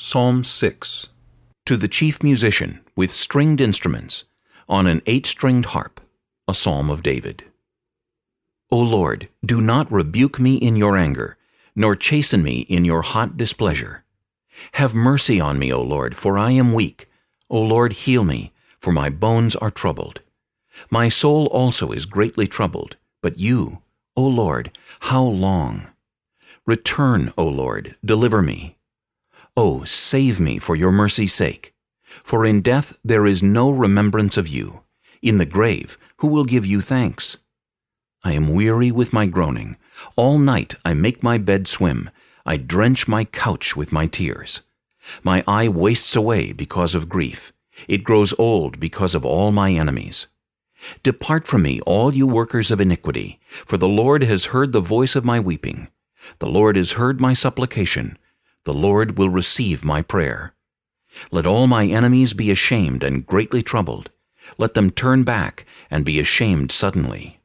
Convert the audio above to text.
Psalm 6 To the chief musician, with stringed instruments, on an eight-stringed harp, a psalm of David. O Lord, do not rebuke me in your anger, nor chasten me in your hot displeasure. Have mercy on me, O Lord, for I am weak. O Lord, heal me, for my bones are troubled. My soul also is greatly troubled, but you, O Lord, how long? Return, O Lord, deliver me. O save me for your mercy's sake. For in death there is no remembrance of you. In the grave, who will give you thanks? I am weary with my groaning. All night I make my bed swim. I drench my couch with my tears. My eye wastes away because of grief. It grows old because of all my enemies. Depart from me, all you workers of iniquity, for the Lord has heard the voice of my weeping. The Lord has heard my supplication. The Lord will receive my prayer. Let all my enemies be ashamed and greatly troubled. Let them turn back and be ashamed suddenly.